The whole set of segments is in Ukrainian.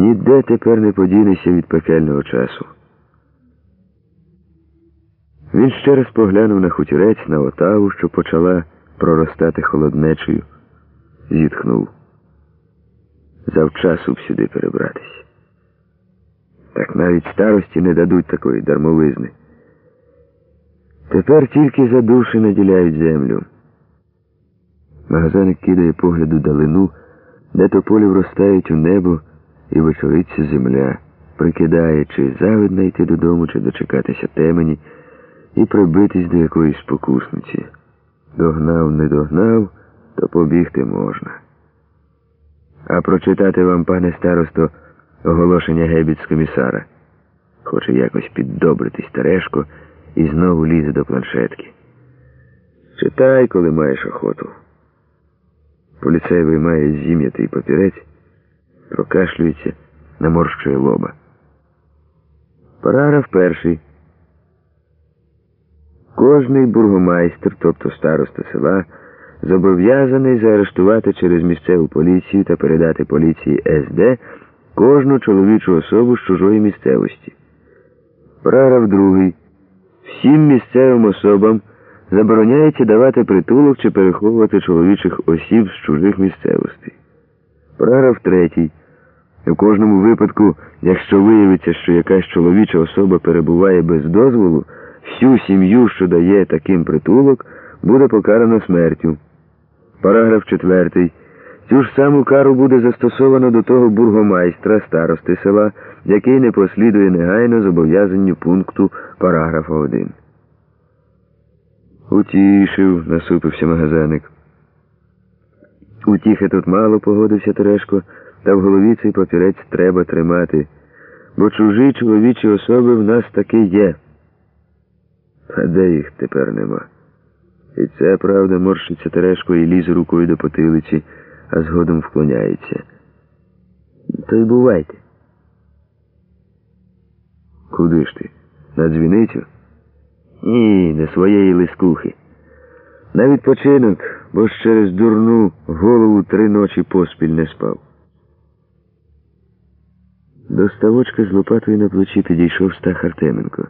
Ніде тепер не подінешся від пекельного часу. Він ще раз поглянув на хутірець, на отаву, що почала проростати холоднечею, зітхнув. Завчасу б сюди перебратись. Так навіть старості не дадуть такої дармовизни. Тепер тільки за душі наділяють землю. Магазаник кидає погляду далину, де тополі вростають у небо і вечориться земля, прикидає, чи завидно йти додому, чи дочекатися темені і прибитись до якоїсь спокусниці. Догнав, не догнав, то побігти можна. А прочитати вам, пане старосто, оголошення гебіц-комісара. Хоче якось піддобрити старешко і знову лізе до планшетки. Читай, коли маєш охоту. Поліцей виймає зім'ятий папірець, прокашлюється, наморщує лоба. Параграф перший. Кожний бургомайстер, тобто староста села, зобов'язаний заарештувати через місцеву поліцію та передати поліції СД кожну чоловічу особу з чужої місцевості. Параграф другий. Всім місцевим особам забороняється давати притулок чи переховувати чоловічих осіб з чужих місцевостей. Параграф третій. У кожному випадку, якщо виявиться, що якась чоловіча особа перебуває без дозволу, всю сім'ю, що дає таким притулок, буде покарано смертю. Параграф 4. Цю ж саму кару буде застосовано до того бургомайстра старости села, який не послідує негайно зобов'язанню пункту параграфа 1. Утішив, насупився магазаник. Утіхи тут мало погодився Терешко, та в голові цей папірець треба тримати, бо чужі чоловічі особи в нас таки є. А де їх тепер нема? І це правда морщиться Терешко і лізе рукою до потилиці, а згодом вклоняється. То й бувайте. Куди ж ти? На дзвіницю? Ні, не своєї лискухи. На відпочинок, бо ж через дурну голову три ночі поспіль не спав. До ставочка з лопатою на плечі підійшов Стах Артеменко.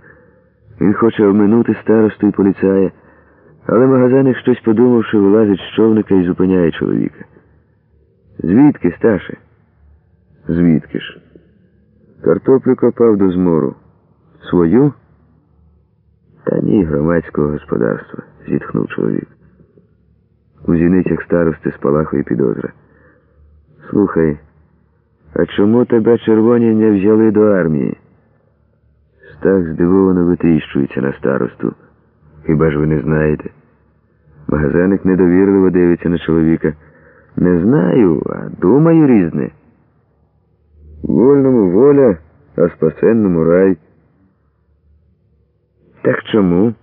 Він хоче обминути старосту і поліцая, але магазаник щось подумавши, вилазить з човника і зупиняє чоловіка. Звідки, Сташе? Звідки ж? Картоплю копав до змору. Свою? Та ні, громадського господарства, зітхнув чоловік. У зіницях старости спалахує підозра. Слухай, а чому тебе червоні не взяли до армії? Стах здивовано витріщується на старосту. Хіба ж ви не знаєте? Магазаник недовірливо дивиться на чоловіка. Не знаю, а думаю різне. Вольному воля, а спасенному рай. Так чому?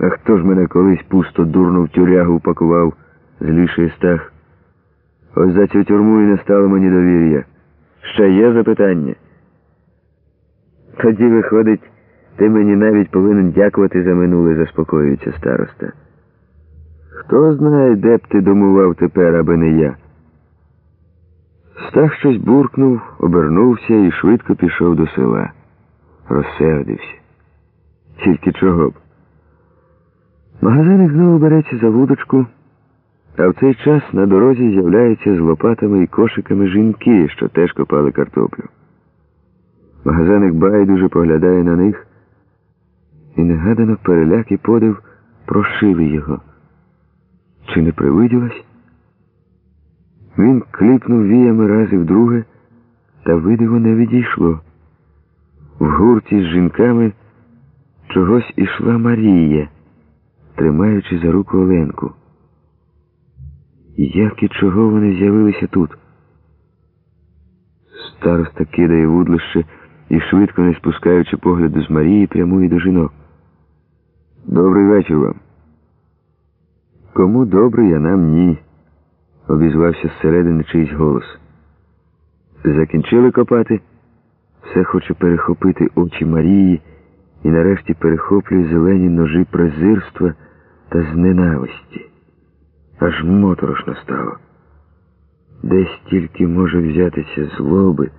А хто ж мене колись пусто дурно в тюрягу упакував, зліший стах? Ось за цю тюрму і не стало мені довір'я. Ще є запитання? Тоді, виходить, ти мені навіть повинен дякувати за минуле, заспокоюється староста. Хто знає, де б ти домував тепер, аби не я? Стах щось буркнув, обернувся і швидко пішов до села. Розсердився. Тільки чого б? Магазиник знову береться за вудочку, а в цей час на дорозі з'являються з лопатами і кошиками жінки, що теж копали картоплю. Магазиник байдуже поглядає на них, і негадано переляк і подив прошили його. Чи не привиділось? Він кліпнув віями раз і вдруге, та видиво не відійшло. В гурті з жінками чогось ішла Марія, тримаючи за руку Оленку. Як і чого вони з'явилися тут? Староста кидає вудлище і, швидко не спускаючи погляду з Марії, прямує до жінок. Добрий вечір вам. Кому добрий, а нам ні, обізвався зсередини чийсь голос. Закінчили копати, все хоче перехопити очі Марії і нарешті перехоплює зелені ножі презирства та зненависті. Аж моторошно стало. Десь тільки може взятися злоби.